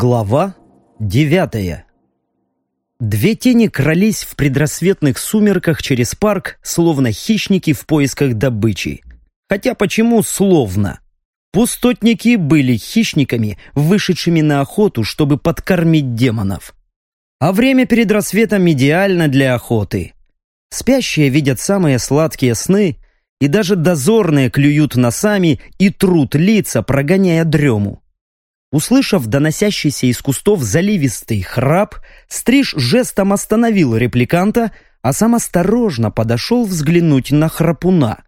Глава девятая Две тени крались в предрассветных сумерках через парк, словно хищники в поисках добычи. Хотя почему словно? Пустотники были хищниками, вышедшими на охоту, чтобы подкормить демонов. А время перед рассветом идеально для охоты. Спящие видят самые сладкие сны, и даже дозорные клюют носами и трут лица, прогоняя дрему. Услышав доносящийся из кустов заливистый храп, Стриж жестом остановил репликанта, а сам осторожно подошел взглянуть на храпуна.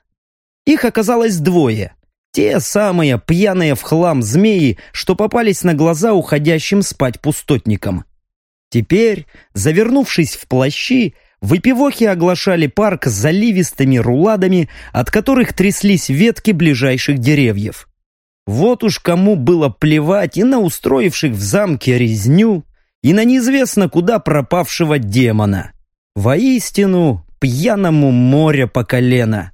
Их оказалось двое. Те самые пьяные в хлам змеи, что попались на глаза уходящим спать пустотникам. Теперь, завернувшись в плащи, выпивохи оглашали парк заливистыми руладами, от которых тряслись ветки ближайших деревьев. Вот уж кому было плевать и на устроивших в замке резню, и на неизвестно куда пропавшего демона. Воистину, пьяному море по колено.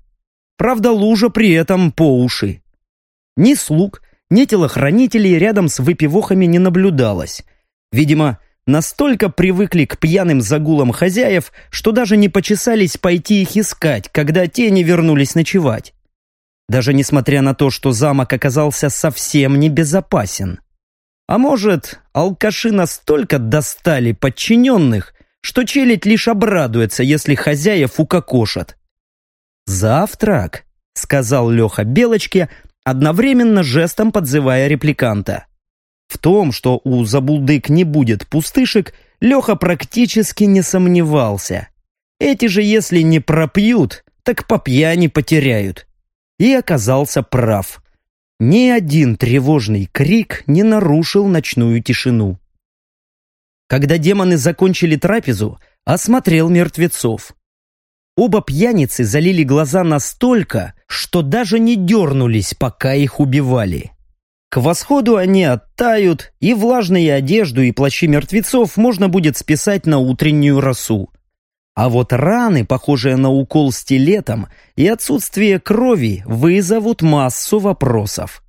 Правда, лужа при этом по уши. Ни слуг, ни телохранителей рядом с выпивохами не наблюдалось. Видимо, настолько привыкли к пьяным загулам хозяев, что даже не почесались пойти их искать, когда те не вернулись ночевать даже несмотря на то, что замок оказался совсем небезопасен. А может, алкаши настолько достали подчиненных, что челядь лишь обрадуется, если хозяев укокошат. «Завтрак», — сказал Леха Белочке, одновременно жестом подзывая репликанта. В том, что у забулдык не будет пустышек, Леха практически не сомневался. Эти же, если не пропьют, так по пьяни потеряют и оказался прав. Ни один тревожный крик не нарушил ночную тишину. Когда демоны закончили трапезу, осмотрел мертвецов. Оба пьяницы залили глаза настолько, что даже не дернулись, пока их убивали. К восходу они оттают, и влажные одежду и плащи мертвецов можно будет списать на утреннюю росу. А вот раны, похожие на укол стилетом, и отсутствие крови вызовут массу вопросов.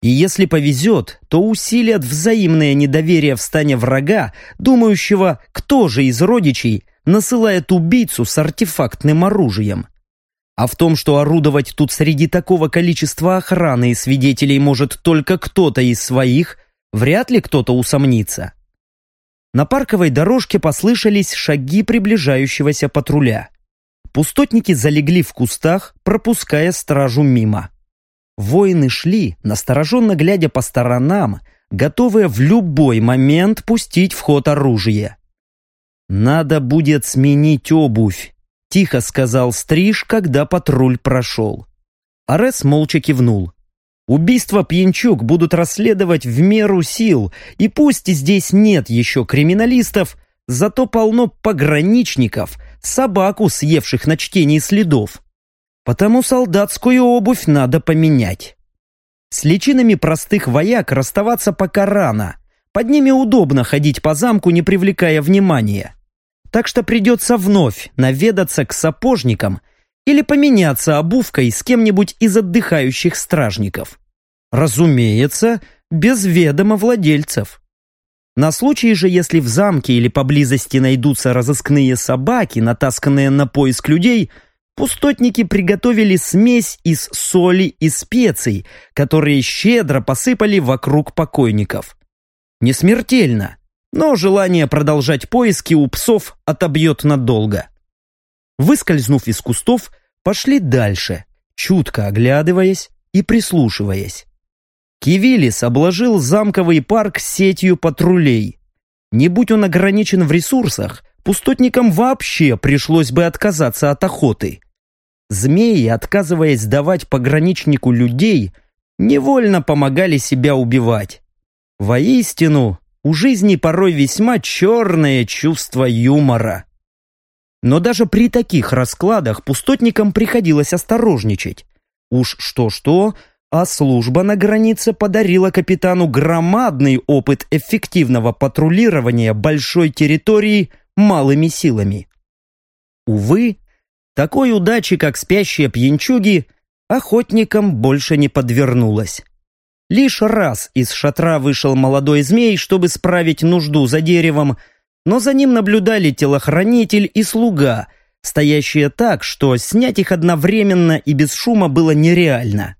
И если повезет, то усилят взаимное недоверие в стане врага, думающего, кто же из родичей насылает убийцу с артефактным оружием. А в том, что орудовать тут среди такого количества охраны и свидетелей может только кто-то из своих, вряд ли кто-то усомнится. На парковой дорожке послышались шаги приближающегося патруля. Пустотники залегли в кустах, пропуская стражу мимо. Воины шли, настороженно глядя по сторонам, готовые в любой момент пустить в ход оружие. «Надо будет сменить обувь», — тихо сказал Стриж, когда патруль прошел. Арес молча кивнул. Убийства пьянчук будут расследовать в меру сил, и пусть здесь нет еще криминалистов, зато полно пограничников, собаку, съевших на чтении следов. Потому солдатскую обувь надо поменять. С личинами простых вояк расставаться пока рано. Под ними удобно ходить по замку, не привлекая внимания. Так что придется вновь наведаться к сапожникам или поменяться обувкой с кем-нибудь из отдыхающих стражников. Разумеется, без ведома владельцев. На случай же, если в замке или поблизости найдутся разыскные собаки, натасканные на поиск людей, пустотники приготовили смесь из соли и специй, которые щедро посыпали вокруг покойников. Не смертельно, но желание продолжать поиски у псов отобьет надолго. Выскользнув из кустов, пошли дальше, чутко оглядываясь и прислушиваясь. Кивилис обложил замковый парк сетью патрулей. Не будь он ограничен в ресурсах, пустотникам вообще пришлось бы отказаться от охоты. Змеи, отказываясь давать пограничнику людей, невольно помогали себя убивать. Воистину, у жизни порой весьма черное чувство юмора. Но даже при таких раскладах пустотникам приходилось осторожничать. Уж что-что, а служба на границе подарила капитану громадный опыт эффективного патрулирования большой территории малыми силами. Увы, такой удачи, как спящие пьянчуги, охотникам больше не подвернулось. Лишь раз из шатра вышел молодой змей, чтобы справить нужду за деревом, но за ним наблюдали телохранитель и слуга, стоящие так, что снять их одновременно и без шума было нереально.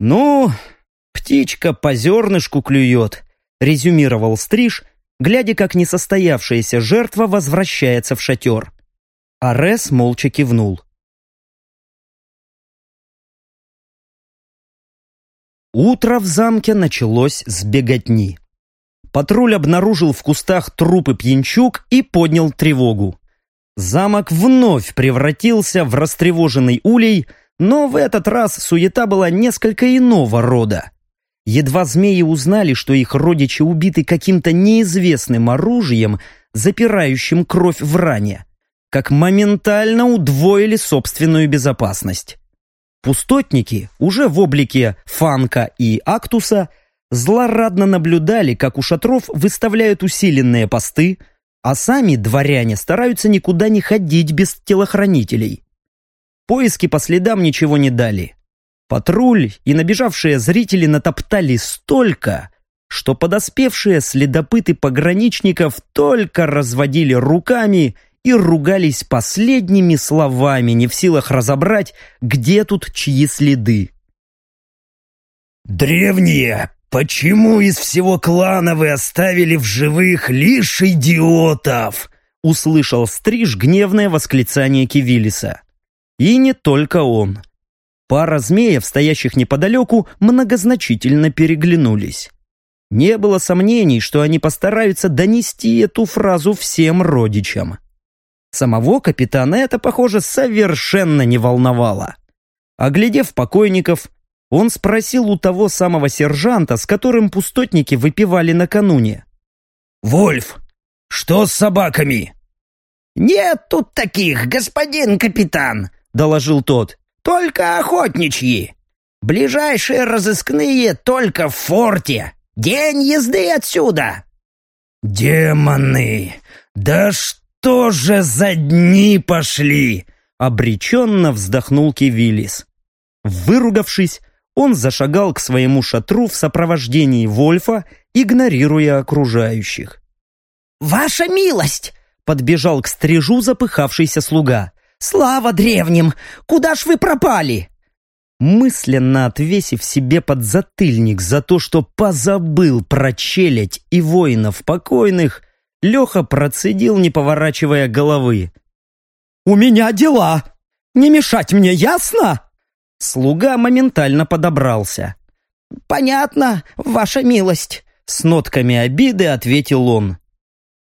«Ну, птичка по зернышку клюет», — резюмировал Стриж, глядя, как несостоявшаяся жертва возвращается в шатер. Арес молча кивнул. Утро в замке началось с беготни. Патруль обнаружил в кустах трупы пьянчук и поднял тревогу. Замок вновь превратился в растревоженный улей, но в этот раз суета была несколько иного рода. Едва змеи узнали, что их родичи убиты каким-то неизвестным оружием, запирающим кровь в ране, как моментально удвоили собственную безопасность. Пустотники, уже в облике Фанка и Актуса, злорадно наблюдали, как у шатров выставляют усиленные посты, а сами дворяне стараются никуда не ходить без телохранителей. Поиски по следам ничего не дали. Патруль и набежавшие зрители натоптали столько, что подоспевшие следопыты пограничников только разводили руками и ругались последними словами, не в силах разобрать, где тут чьи следы. «Древние, почему из всего клана вы оставили в живых лишь идиотов?» услышал Стриж гневное восклицание Кивилиса. И не только он. Пара змеев, стоящих неподалеку, многозначительно переглянулись. Не было сомнений, что они постараются донести эту фразу всем родичам. Самого капитана это, похоже, совершенно не волновало. Оглядев покойников, он спросил у того самого сержанта, с которым пустотники выпивали накануне. «Вольф, что с собаками?» «Нет тут таких, господин капитан», — доложил тот. «Только охотничьи. Ближайшие разыскные только в форте. День езды отсюда». «Демоны! Да что?» же за дни пошли?» Обреченно вздохнул Кивилис. Выругавшись, он зашагал к своему шатру в сопровождении Вольфа, игнорируя окружающих. «Ваша милость!» — подбежал к стрижу запыхавшийся слуга. «Слава древним! Куда ж вы пропали?» Мысленно отвесив себе подзатыльник за то, что позабыл про челядь и воинов покойных, Леха процедил, не поворачивая головы. «У меня дела! Не мешать мне, ясно?» Слуга моментально подобрался. «Понятно, ваша милость», — с нотками обиды ответил он.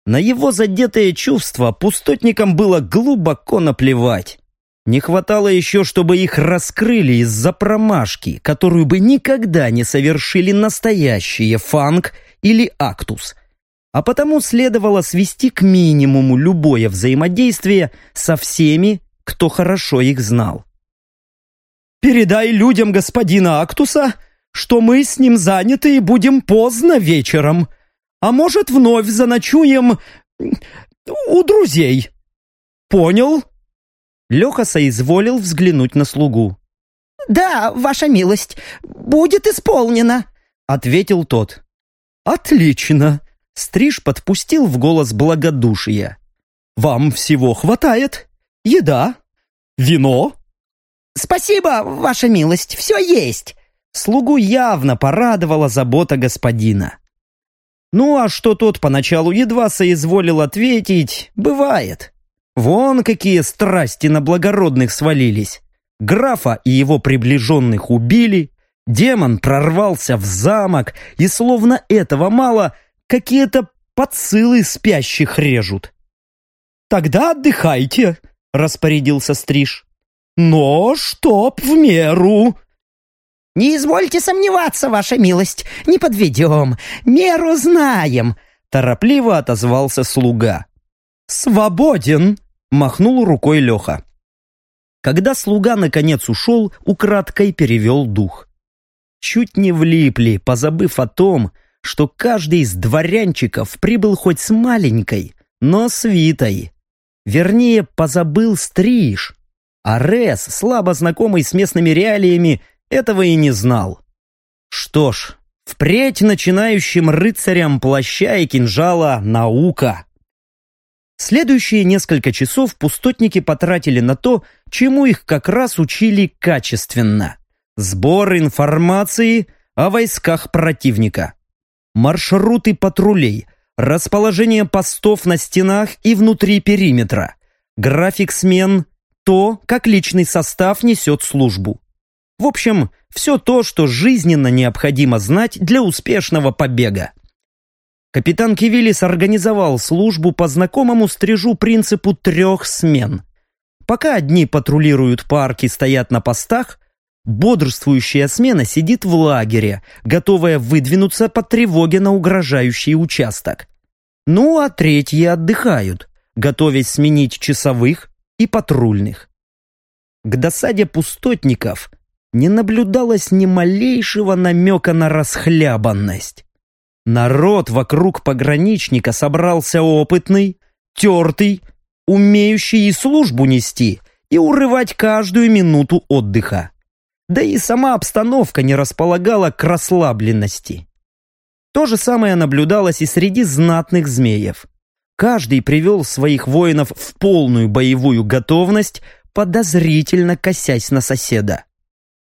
На его задетое чувство пустотникам было глубоко наплевать. Не хватало еще, чтобы их раскрыли из-за промашки, которую бы никогда не совершили настоящие фанк или актус а потому следовало свести к минимуму любое взаимодействие со всеми, кто хорошо их знал. «Передай людям господина Актуса, что мы с ним заняты и будем поздно вечером, а может, вновь заночуем у друзей. Понял?» Леха соизволил взглянуть на слугу. «Да, ваша милость, будет исполнено», — ответил тот. «Отлично!» Стриж подпустил в голос благодушия. «Вам всего хватает? Еда? Вино?» «Спасибо, ваша милость, все есть!» Слугу явно порадовала забота господина. Ну а что тот поначалу едва соизволил ответить, бывает. Вон какие страсти на благородных свалились. Графа и его приближенных убили, демон прорвался в замок, и словно этого мало – какие-то подсылы спящих режут. «Тогда отдыхайте», — распорядился Стриж. «Но чтоб в меру». «Не извольте сомневаться, ваша милость, не подведем, меру знаем», — торопливо отозвался слуга. «Свободен», — махнул рукой Леха. Когда слуга наконец ушел, украдкой перевел дух. Чуть не влипли, позабыв о том, что каждый из дворянчиков прибыл хоть с маленькой, но свитой. Вернее, позабыл стриж. А Рес, слабо знакомый с местными реалиями, этого и не знал. Что ж, впредь начинающим рыцарям плаща и кинжала наука. Следующие несколько часов пустотники потратили на то, чему их как раз учили качественно. Сбор информации о войсках противника. Маршруты патрулей, расположение постов на стенах и внутри периметра, график смен, то, как личный состав несет службу. В общем, все то, что жизненно необходимо знать для успешного побега. Капитан Кивилис организовал службу по знакомому стрижу принципу трех смен. Пока одни патрулируют парки и стоят на постах, бодрствующая смена сидит в лагере, готовая выдвинуться по тревоге на угрожающий участок. Ну а третьи отдыхают, готовясь сменить часовых и патрульных. К досаде пустотников не наблюдалось ни малейшего намека на расхлябанность. Народ вокруг пограничника собрался опытный, тертый, умеющий и службу нести, и урывать каждую минуту отдыха. Да и сама обстановка не располагала к расслабленности. То же самое наблюдалось и среди знатных змеев. Каждый привел своих воинов в полную боевую готовность, подозрительно косясь на соседа.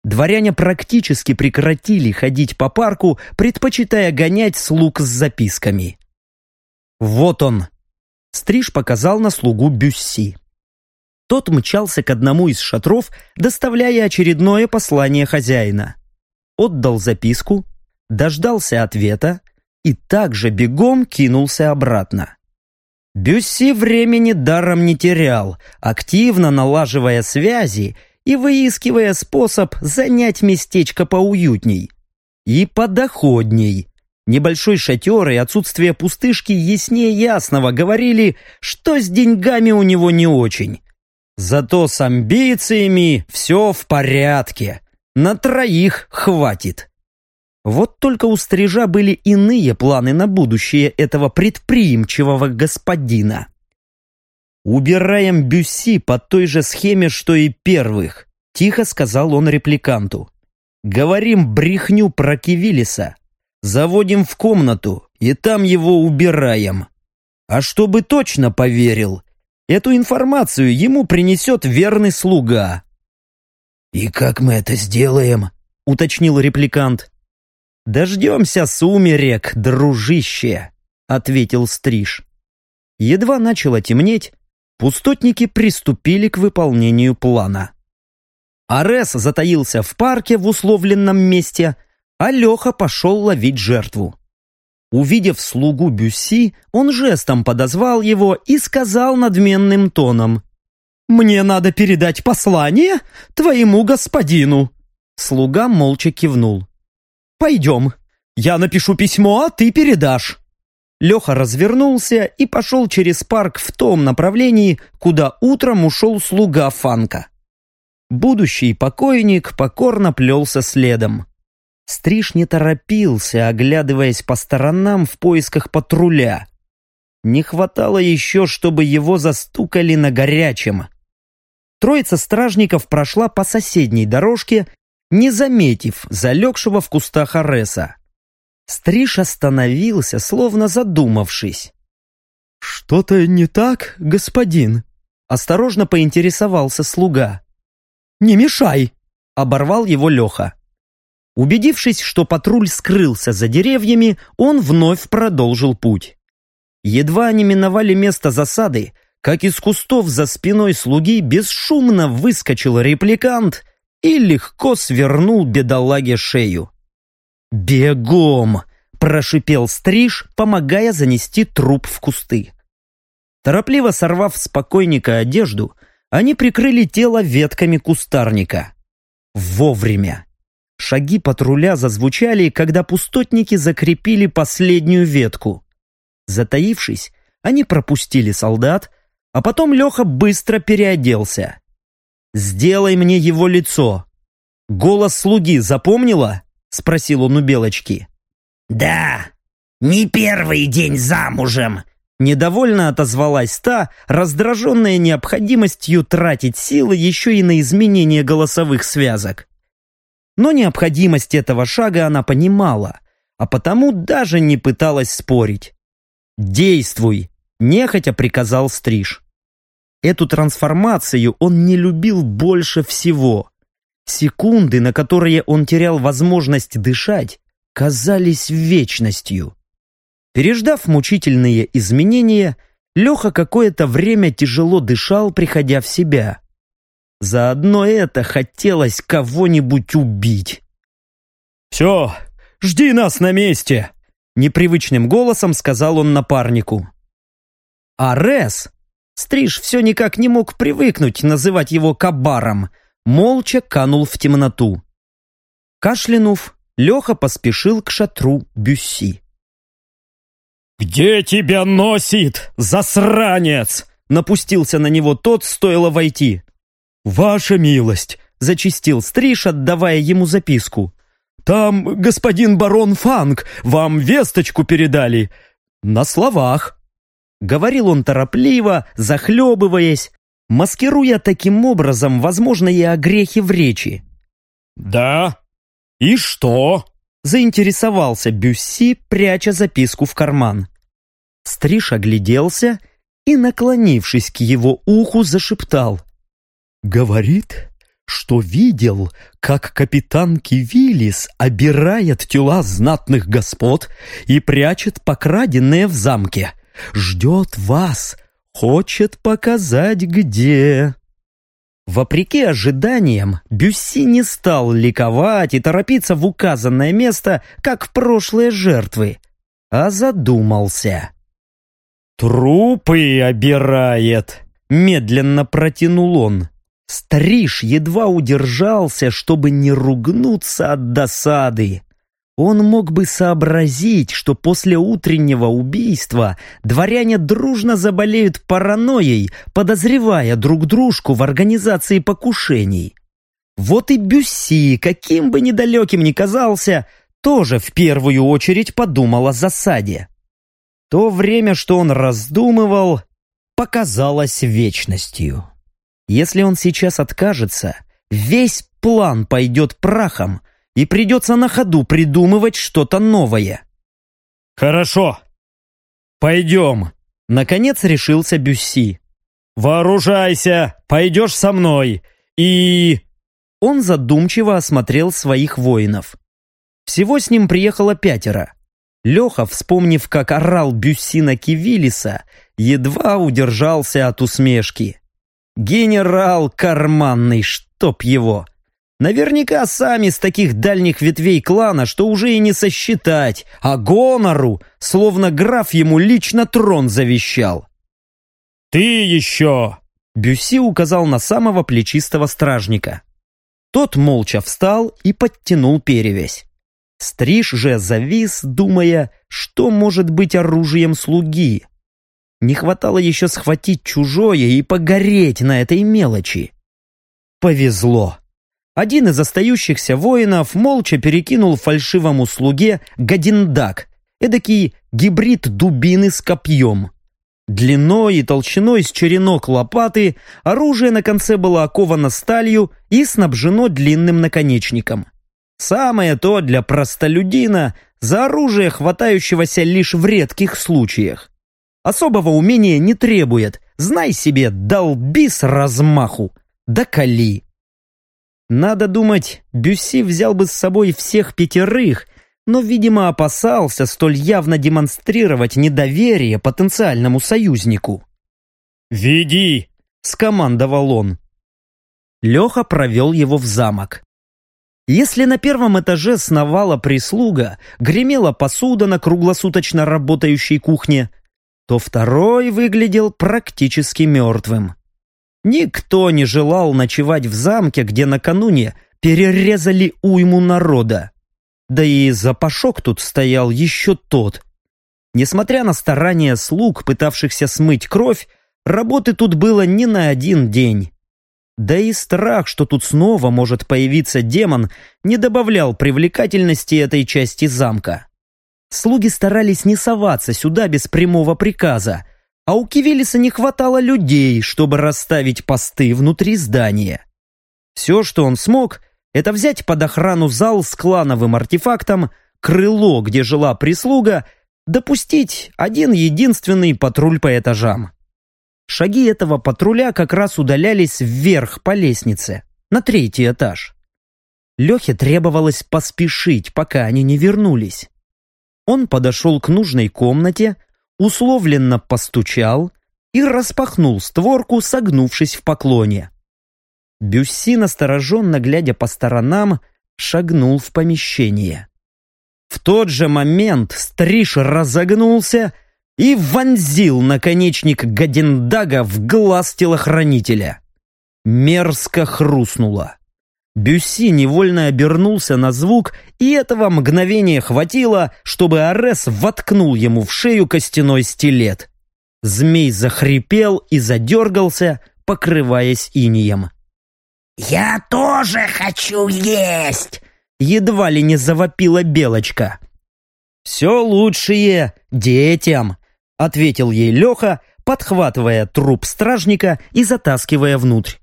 Дворяне практически прекратили ходить по парку, предпочитая гонять слуг с записками. «Вот он!» Стриж показал на слугу Бюсси. Тот мчался к одному из шатров, доставляя очередное послание хозяина. Отдал записку, дождался ответа и также бегом кинулся обратно. Бюсси времени даром не терял, активно налаживая связи и выискивая способ занять местечко поуютней. И подоходней. Небольшой шатер и отсутствие пустышки яснее ясного говорили, что с деньгами у него не очень. Зато с амбициями все в порядке. На троих хватит. Вот только у стрижа были иные планы на будущее этого предприимчивого господина. «Убираем Бюсси по той же схеме, что и первых», — тихо сказал он репликанту. «Говорим брехню про Кивилиса, заводим в комнату и там его убираем. А чтобы точно поверил, эту информацию ему принесет верный слуга». «И как мы это сделаем?» — уточнил репликант. «Дождемся сумерек, дружище», — ответил Стриж. Едва начало темнеть, пустотники приступили к выполнению плана. Арес затаился в парке в условленном месте, а Леха пошел ловить жертву. Увидев слугу Бюсси, он жестом подозвал его и сказал надменным тоном. «Мне надо передать послание твоему господину». Слуга молча кивнул. «Пойдем. Я напишу письмо, а ты передашь». Леха развернулся и пошел через парк в том направлении, куда утром ушел слуга Фанка. Будущий покойник покорно плелся следом. Стриж не торопился, оглядываясь по сторонам в поисках патруля. Не хватало еще, чтобы его застукали на горячем. Троица стражников прошла по соседней дорожке, не заметив залегшего в кустах Ареса. Стриж остановился, словно задумавшись. «Что-то не так, господин?» Осторожно поинтересовался слуга. «Не мешай!» — оборвал его Леха. Убедившись, что патруль скрылся за деревьями, он вновь продолжил путь. Едва они миновали место засады, как из кустов за спиной слуги бесшумно выскочил репликант и легко свернул бедолаге шею. «Бегом!» – прошипел стриж, помогая занести труп в кусты. Торопливо сорвав с покойника одежду, они прикрыли тело ветками кустарника. Вовремя. Шаги патруля зазвучали, когда пустотники закрепили последнюю ветку. Затаившись, они пропустили солдат, а потом Леха быстро переоделся. «Сделай мне его лицо!» «Голос слуги запомнила?» — спросил он у Белочки. «Да, не первый день замужем», Недовольно отозвалась та, раздраженная необходимостью тратить силы еще и на изменение голосовых связок. Но необходимость этого шага она понимала, а потому даже не пыталась спорить. «Действуй!» – нехотя приказал Стриж. Эту трансформацию он не любил больше всего. Секунды, на которые он терял возможность дышать, казались вечностью. Переждав мучительные изменения, Леха какое-то время тяжело дышал, приходя в себя. Заодно это хотелось кого-нибудь убить. «Все, жди нас на месте!» Непривычным голосом сказал он напарнику. Арес, Стриж все никак не мог привыкнуть называть его кабаром, молча канул в темноту. Кашлянув, Леха поспешил к шатру Бюсси. «Где тебя носит, засранец?» Напустился на него тот, стоило войти. «Ваша милость!» — зачистил Стриж, отдавая ему записку. «Там господин барон Фанк, вам весточку передали. На словах». Говорил он торопливо, захлебываясь, маскируя таким образом возможные огрехи в речи. «Да? И что?» заинтересовался Бюсси, пряча записку в карман. Стриж огляделся и, наклонившись к его уху, зашептал. «Говорит, что видел, как капитан Кивилис обирает тела знатных господ и прячет покраденные в замке. Ждет вас, хочет показать где». Вопреки ожиданиям, Бюсси не стал ликовать и торопиться в указанное место, как прошлые жертвы, а задумался. «Трупы обирает!» — медленно протянул он. Стриж едва удержался, чтобы не ругнуться от досады. Он мог бы сообразить, что после утреннего убийства дворяне дружно заболеют паранойей, подозревая друг дружку в организации покушений. Вот и Бюсси, каким бы недалеким ни казался, тоже в первую очередь подумал о засаде. То время, что он раздумывал, показалось вечностью. Если он сейчас откажется, весь план пойдет прахом, и придется на ходу придумывать что-то новое. «Хорошо. Пойдем», — наконец решился Бюсси. «Вооружайся, пойдешь со мной, и...» Он задумчиво осмотрел своих воинов. Всего с ним приехало пятеро. Леха, вспомнив, как орал Бюсси на Кивилиса, едва удержался от усмешки. «Генерал карманный, чтоб его!» Наверняка сами с таких дальних ветвей клана, что уже и не сосчитать, а гонору, словно граф ему лично трон завещал. «Ты еще!» Бюсси указал на самого плечистого стражника. Тот молча встал и подтянул перевязь. Стриж же завис, думая, что может быть оружием слуги. Не хватало еще схватить чужое и погореть на этой мелочи. Повезло. Один из остающихся воинов молча перекинул фальшивому слуге гадиндак, эдакий гибрид дубины с копьем. Длиной и толщиной с черенок лопаты оружие на конце было оковано сталью и снабжено длинным наконечником. Самое то для простолюдина за оружие, хватающегося лишь в редких случаях. Особого умения не требует, знай себе, долби с размаху, да кали. Надо думать, Бюсси взял бы с собой всех пятерых, но, видимо, опасался столь явно демонстрировать недоверие потенциальному союзнику. «Веди!» — скомандовал он. Леха провел его в замок. Если на первом этаже сновала прислуга, гремела посуда на круглосуточно работающей кухне, то второй выглядел практически мертвым. Никто не желал ночевать в замке, где накануне перерезали уйму народа. Да и запашок тут стоял еще тот. Несмотря на старания слуг, пытавшихся смыть кровь, работы тут было не на один день. Да и страх, что тут снова может появиться демон, не добавлял привлекательности этой части замка. Слуги старались не соваться сюда без прямого приказа, а у Кивелиса не хватало людей, чтобы расставить посты внутри здания. Все, что он смог, это взять под охрану зал с клановым артефактом, крыло, где жила прислуга, допустить один единственный патруль по этажам. Шаги этого патруля как раз удалялись вверх по лестнице, на третий этаж. Лехе требовалось поспешить, пока они не вернулись. Он подошел к нужной комнате, условленно постучал и распахнул створку, согнувшись в поклоне. Бюсси, настороженно глядя по сторонам, шагнул в помещение. В тот же момент Стриж разогнулся и вонзил наконечник Гадендага в глаз телохранителя. Мерзко хрустнуло. Бюсси невольно обернулся на звук, и этого мгновения хватило, чтобы Арес воткнул ему в шею костяной стилет. Змей захрипел и задергался, покрываясь инием. «Я тоже хочу есть!» Едва ли не завопила Белочка. «Все лучшее детям!» ответил ей Леха, подхватывая труп стражника и затаскивая внутрь.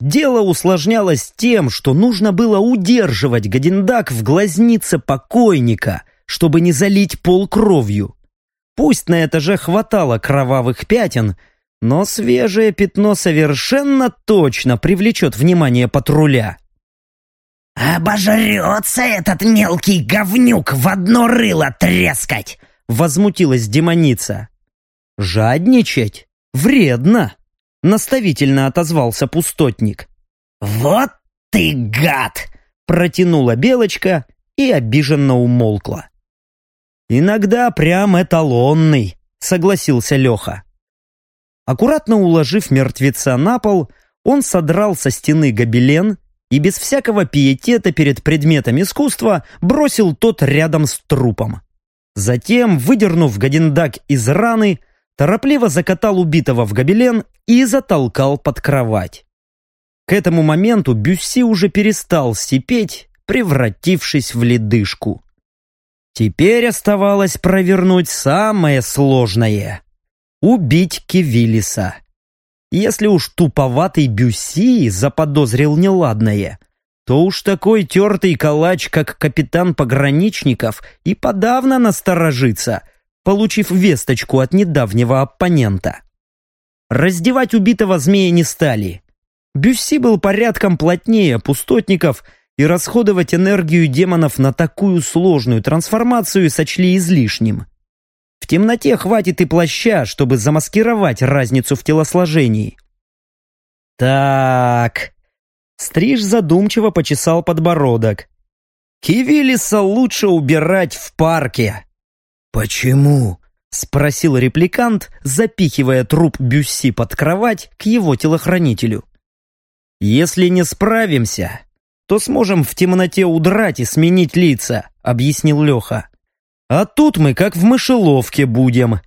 Дело усложнялось тем, что нужно было удерживать Гадиндак в глазнице покойника, чтобы не залить пол кровью. Пусть на этаже хватало кровавых пятен, но свежее пятно совершенно точно привлечет внимание патруля. «Обожрется этот мелкий говнюк в одно рыло трескать!» Возмутилась демоница. «Жадничать? Вредно!» Наставительно отозвался пустотник. «Вот ты гад!» Протянула Белочка и обиженно умолкла. «Иногда прям эталонный», — согласился Леха. Аккуратно уложив мертвеца на пол, он содрал со стены гобелен и без всякого пиетета перед предметом искусства бросил тот рядом с трупом. Затем, выдернув Гадиндак из раны, торопливо закатал убитого в гобелен и затолкал под кровать. К этому моменту Бюсси уже перестал сипеть, превратившись в ледышку. Теперь оставалось провернуть самое сложное — убить Кивилиса. Если уж туповатый Бюсси заподозрил неладное, то уж такой тертый калач, как капитан пограничников, и подавно насторожится, получив весточку от недавнего оппонента. Раздевать убитого змея не стали. Бюсси был порядком плотнее пустотников, и расходовать энергию демонов на такую сложную трансформацию сочли излишним. В темноте хватит и плаща, чтобы замаскировать разницу в телосложении. Так. Стриж задумчиво почесал подбородок. Кивилиса лучше убирать в парке. Почему? — спросил репликант, запихивая труп Бюсси под кровать к его телохранителю. «Если не справимся, то сможем в темноте удрать и сменить лица», — объяснил Леха. «А тут мы как в мышеловке будем.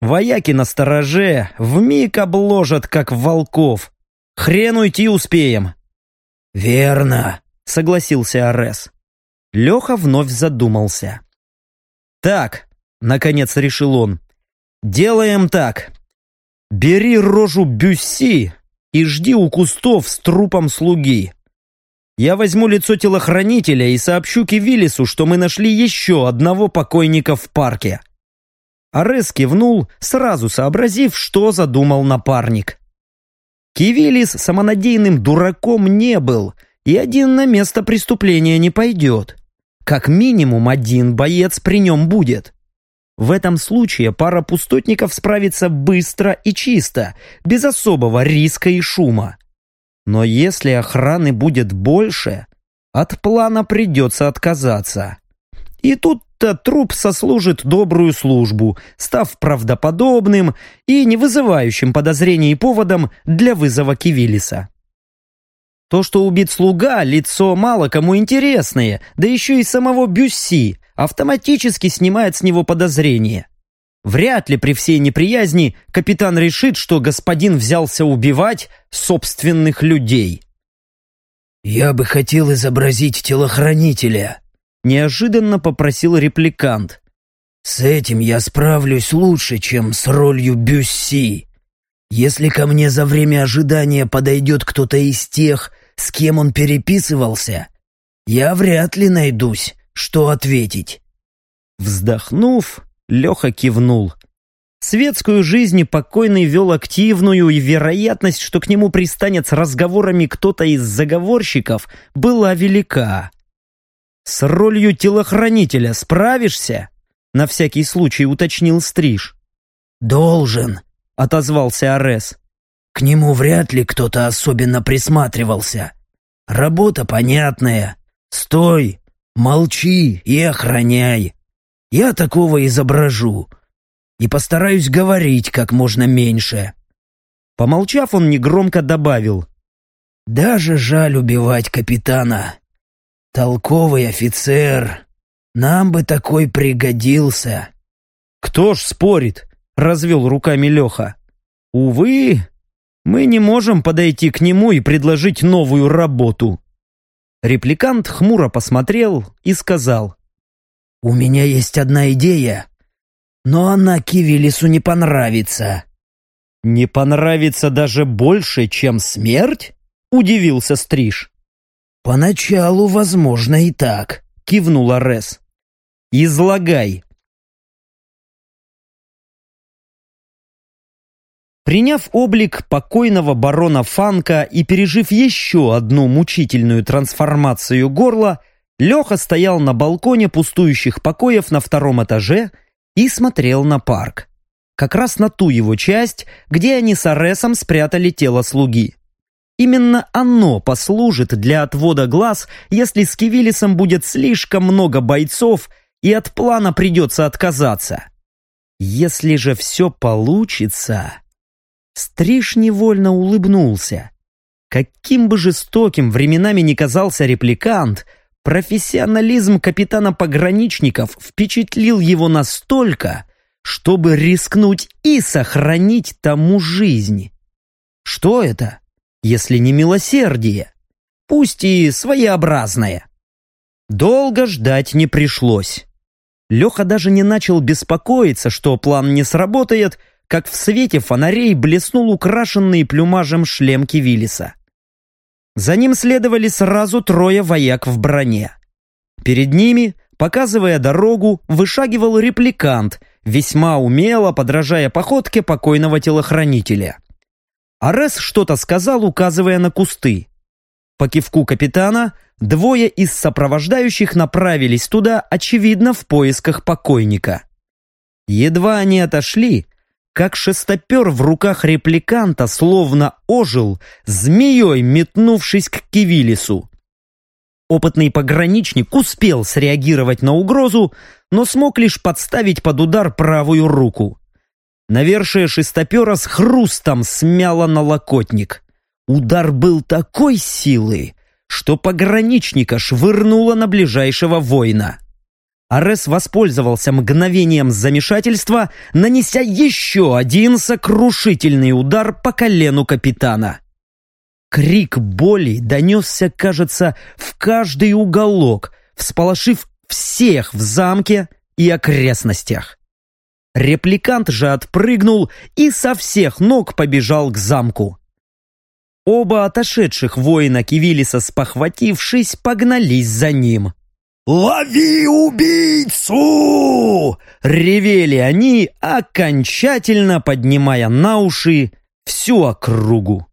Вояки на стороже вмиг обложат, как волков. Хрен уйти успеем». «Верно», — согласился Арес. Леха вновь задумался. «Так, Наконец решил он. «Делаем так. Бери рожу Бюсси и жди у кустов с трупом слуги. Я возьму лицо телохранителя и сообщу Кивилису, что мы нашли еще одного покойника в парке». Арес кивнул, сразу сообразив, что задумал напарник. Кивилис самонадеянным дураком не был, и один на место преступления не пойдет. Как минимум один боец при нем будет. В этом случае пара пустотников справится быстро и чисто, без особого риска и шума. Но если охраны будет больше, от плана придется отказаться. И тут-то труп сослужит добрую службу, став правдоподобным и не вызывающим подозрений поводом для вызова Кивилиса. То, что убит слуга, лицо мало кому интересное, да еще и самого Бюсси, автоматически снимает с него подозрение. Вряд ли при всей неприязни капитан решит, что господин взялся убивать собственных людей. «Я бы хотел изобразить телохранителя», — неожиданно попросил репликант. «С этим я справлюсь лучше, чем с ролью Бюсси. Если ко мне за время ожидания подойдет кто-то из тех, с кем он переписывался, я вряд ли найдусь, что ответить». Вздохнув, Леха кивнул. Светскую жизнь покойный вел активную, и вероятность, что к нему пристанет с разговорами кто-то из заговорщиков, была велика. «С ролью телохранителя справишься?» — на всякий случай уточнил Стриж. «Должен», — отозвался Арес. «К нему вряд ли кто-то особенно присматривался. Работа понятная. Стой, молчи и охраняй. Я такого изображу. И постараюсь говорить как можно меньше». Помолчав, он негромко добавил. «Даже жаль убивать капитана. Толковый офицер. Нам бы такой пригодился». «Кто ж спорит?» — развел руками Леха. «Увы, мы не можем подойти к нему и предложить новую работу». Репликант хмуро посмотрел и сказал. «У меня есть одна идея, но она Кивилису не понравится». «Не понравится даже больше, чем смерть?» — удивился Стриж. «Поначалу, возможно, и так», — кивнула Рес. «Излагай», Приняв облик покойного барона Фанка и пережив еще одну мучительную трансформацию горла, Леха стоял на балконе пустующих покоев на втором этаже и смотрел на парк. Как раз на ту его часть, где они с Аресом спрятали тело слуги. Именно оно послужит для отвода глаз, если с Кивилисом будет слишком много бойцов и от плана придется отказаться. Если же все получится... Стриж невольно улыбнулся. Каким бы жестоким временами ни казался репликант, профессионализм капитана пограничников впечатлил его настолько, чтобы рискнуть и сохранить тому жизнь. Что это, если не милосердие? Пусть и своеобразное. Долго ждать не пришлось. Леха даже не начал беспокоиться, что план не сработает, как в свете фонарей блеснул украшенный плюмажем шлем Кивилиса. За ним следовали сразу трое вояк в броне. Перед ними, показывая дорогу, вышагивал репликант, весьма умело подражая походке покойного телохранителя. Арес что-то сказал, указывая на кусты. По кивку капитана, двое из сопровождающих направились туда, очевидно, в поисках покойника. Едва они отошли, как шестопер в руках репликанта словно ожил, змеей метнувшись к Кивилису. Опытный пограничник успел среагировать на угрозу, но смог лишь подставить под удар правую руку. Навершие шестопера с хрустом смяло налокотник. Удар был такой силы, что пограничника швырнуло на ближайшего воина. Арес воспользовался мгновением замешательства, нанеся еще один сокрушительный удар по колену капитана. Крик боли донесся, кажется, в каждый уголок, всполошив всех в замке и окрестностях. Репликант же отпрыгнул и со всех ног побежал к замку. Оба отошедших воина Кивилиса, спохватившись, погнались за ним. «Лови убийцу!» Ревели они, окончательно поднимая на уши всю округу.